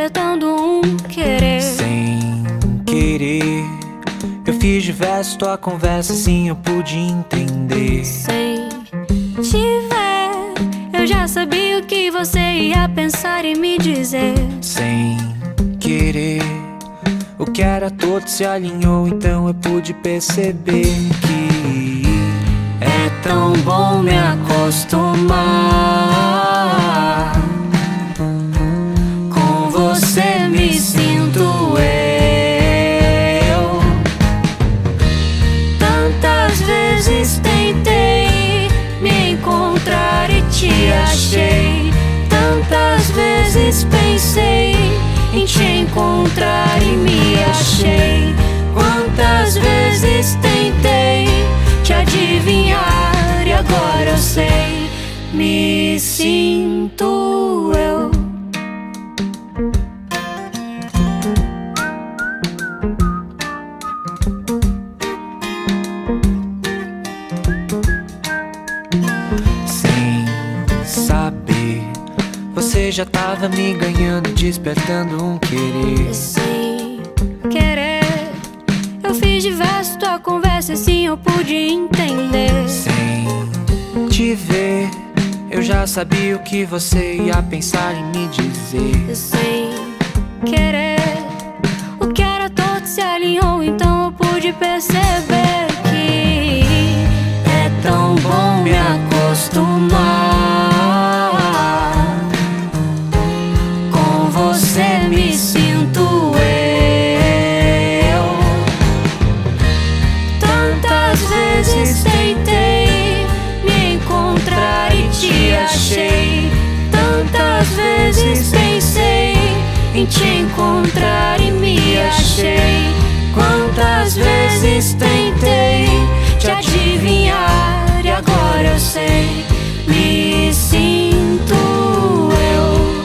despertando um querer. Sem querer, eu fiz diversos tua conversa, assim eu pude entender. Sem te ver, eu já sabia o que você ia pensar e me dizer. Sem querer, o que era todo se alinhou, então eu pude perceber que é tão bom me acostumar. Vezes tentei me encontrar e te achei. Tantas vezes pensei em te encontrar e me achei. Quantas vezes tentei te adivinhar e agora eu sei. Me sinto você já tava me ganhando, despertando um querer. sem querer. Eu fiz diversos tua conversa, assim eu pude entender. Sem te ver, eu já sabia o que você ia pensar em me dizer. Sem querer, o que era todo se alinhou, então eu pude perceber em te encontrar e me achei. Quantas vezes tentei te adivinhar e agora eu sei. Me sinto eu.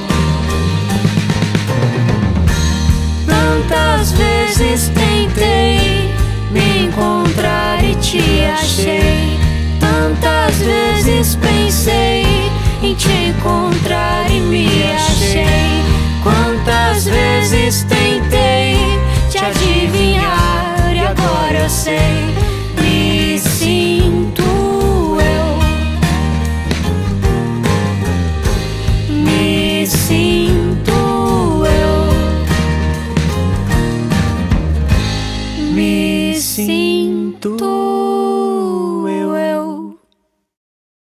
Tantas vezes tentei me encontrar e te achei. Tantas vezes pensei em te encontrar tentei te adivinhar e agora eu sei. Me sinto eu. Me sinto eu. Me sinto.